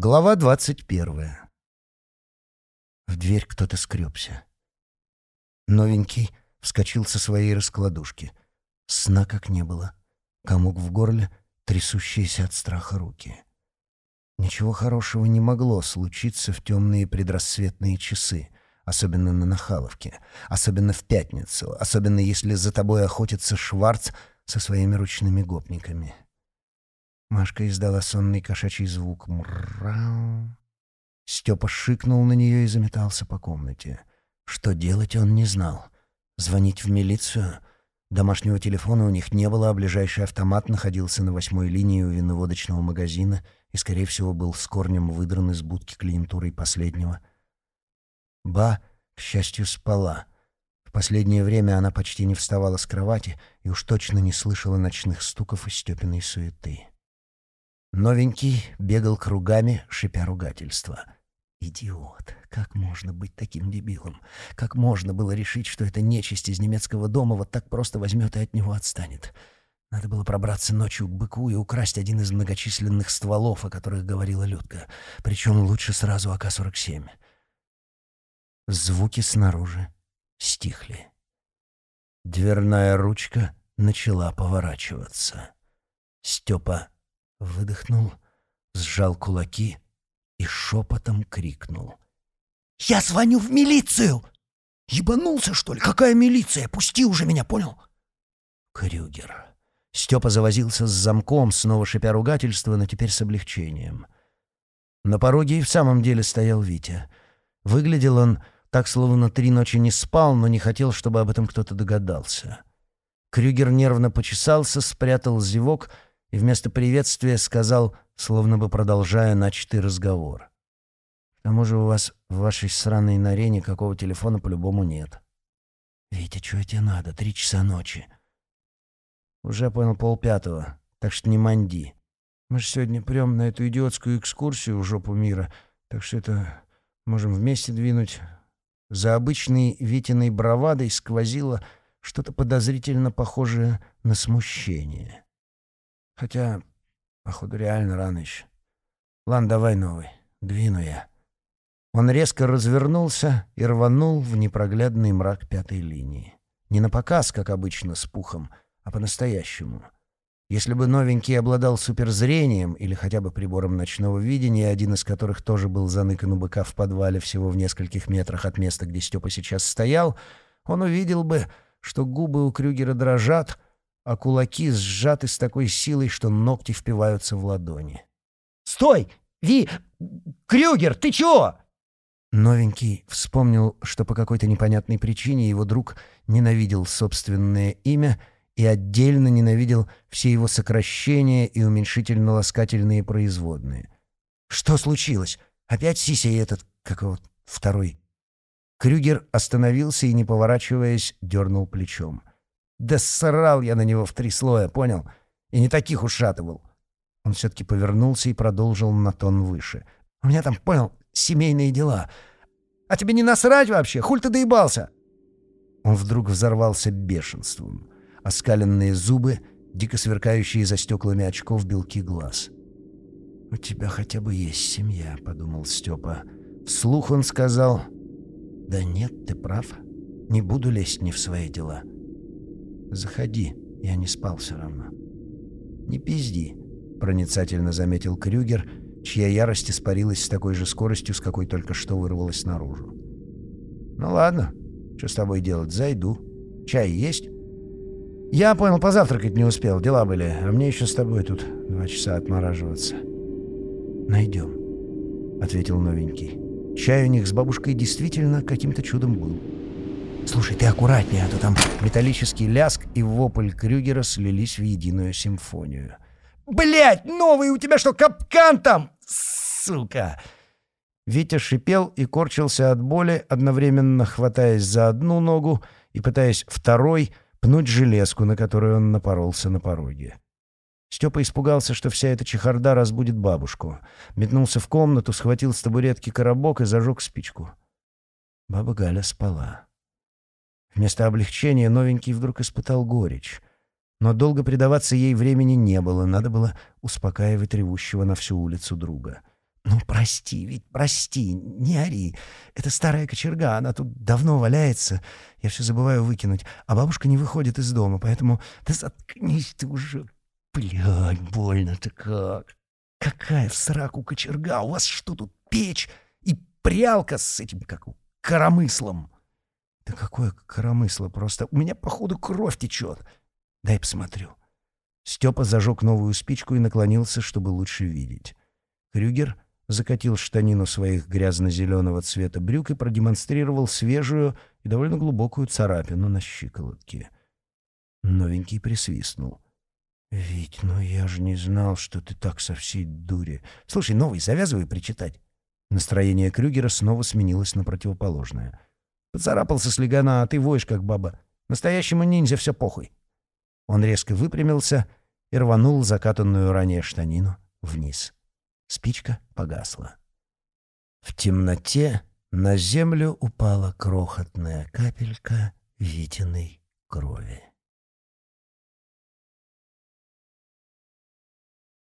Глава двадцать первая. В дверь кто-то скребся. Новенький вскочил со своей раскладушки. Сна как не было. Комок в горле, трясущиеся от страха руки. Ничего хорошего не могло случиться в темные предрассветные часы, особенно на Нахаловке, особенно в пятницу, особенно если за тобой охотится Шварц со своими ручными гопниками. Машка издала сонный кошачий звук. Мрау. Степа шикнул на нее и заметался по комнате. Что делать он не знал. Звонить в милицию? Домашнего телефона у них не было, а ближайший автомат находился на восьмой линии у виноводочного магазина и, скорее всего, был с корнем выдран из будки клиентурой последнего. Ба, к счастью, спала. В последнее время она почти не вставала с кровати и уж точно не слышала ночных стуков и Степиной суеты. Новенький бегал кругами, шипя ругательства. «Идиот! Как можно быть таким дебилом? Как можно было решить, что эта нечисть из немецкого дома вот так просто возьмет и от него отстанет? Надо было пробраться ночью к быку и украсть один из многочисленных стволов, о которых говорила Людка. Причем лучше сразу АК-47». Звуки снаружи стихли. Дверная ручка начала поворачиваться. Степа Выдохнул, сжал кулаки и шепотом крикнул. «Я звоню в милицию!» «Ебанулся, что ли? Какая милиция? Пусти уже меня, понял?» Крюгер. Степа завозился с замком, снова шипя ругательство, но теперь с облегчением. На пороге и в самом деле стоял Витя. Выглядел он так, словно три ночи не спал, но не хотел, чтобы об этом кто-то догадался. Крюгер нервно почесался, спрятал зевок — и вместо приветствия сказал, словно бы продолжая начатый разговор. «К тому же у вас в вашей сраной норе никакого телефона по-любому нет». «Витя, что тебе надо? Три часа ночи». «Уже понял полпятого, так что не манди. Мы же сегодня прям на эту идиотскую экскурсию в жопу мира, так что это можем вместе двинуть». За обычной Витиной бравадой сквозило что-то подозрительно похожее на смущение. Хотя, походу, реально рано еще. Ладно, давай новый. Двину я. Он резко развернулся и рванул в непроглядный мрак пятой линии. Не на показ, как обычно, с пухом, а по-настоящему. Если бы новенький обладал суперзрением или хотя бы прибором ночного видения, один из которых тоже был заныкан у быка в подвале всего в нескольких метрах от места, где Степа сейчас стоял, он увидел бы, что губы у Крюгера дрожат — а кулаки сжаты с такой силой, что ногти впиваются в ладони. «Стой! Ви! Крюгер, ты чего?» Новенький вспомнил, что по какой-то непонятной причине его друг ненавидел собственное имя и отдельно ненавидел все его сокращения и уменьшительно-ласкательные производные. «Что случилось? Опять Сися и этот, как его, второй?» Крюгер остановился и, не поворачиваясь, дернул плечом. Да срал я на него в три слоя, понял? И не таких ушатывал. Он все-таки повернулся и продолжил на тон выше. «У меня там, понял, семейные дела. А тебе не насрать вообще? Хуль ты доебался?» Он вдруг взорвался бешенством. Оскаленные зубы, дико сверкающие за стеклами очков белки глаз. «У тебя хотя бы есть семья», — подумал Степа. Вслух он сказал, «Да нет, ты прав. Не буду лезть не в свои дела». «Заходи, я не спал все равно». «Не пизди», — проницательно заметил Крюгер, чья ярость испарилась с такой же скоростью, с какой только что вырвалась наружу. «Ну ладно, что с тобой делать? Зайду. Чай есть?» «Я понял, позавтракать не успел, дела были, а мне еще с тобой тут два часа отмораживаться». «Найдем», — ответил новенький. Чай у них с бабушкой действительно каким-то чудом был. «Слушай, ты аккуратнее, а то там металлический ляск и вопль Крюгера слились в единую симфонию». «Блядь, новый у тебя что, капкан там? Сука!» Витя шипел и корчился от боли, одновременно хватаясь за одну ногу и пытаясь второй пнуть железку, на которую он напоролся на пороге. Степа испугался, что вся эта чехарда разбудит бабушку. Метнулся в комнату, схватил с табуретки коробок и зажег спичку. Баба Галя спала. Вместо облегчения новенький вдруг испытал горечь. Но долго предаваться ей времени не было, надо было успокаивать ревущего на всю улицу друга. «Ну, прости, ведь прости, не ори. Это старая кочерга, она тут давно валяется. Я все забываю выкинуть, а бабушка не выходит из дома, поэтому... Да заткнись ты уже. Блядь, больно-то как. Какая в сраку кочерга? У вас что тут, печь и прялка с этим, как коромыслом?» «Да какое коромысло просто? У меня, походу, кровь течет. Дай посмотрю». Степа зажег новую спичку и наклонился, чтобы лучше видеть. Крюгер закатил штанину своих грязно-зеленого цвета брюк и продемонстрировал свежую и довольно глубокую царапину на щиколотке. Новенький присвистнул. «Вить, ну я же не знал, что ты так со всей дури. Слушай, новый, завязывай причитать». Настроение Крюгера снова сменилось на противоположное. «Поцарапался слегана, а ты воешь, как баба. Настоящему ниндзя все похуй». Он резко выпрямился и рванул закатанную ранее штанину вниз. Спичка погасла. В темноте на землю упала крохотная капелька Витиной крови.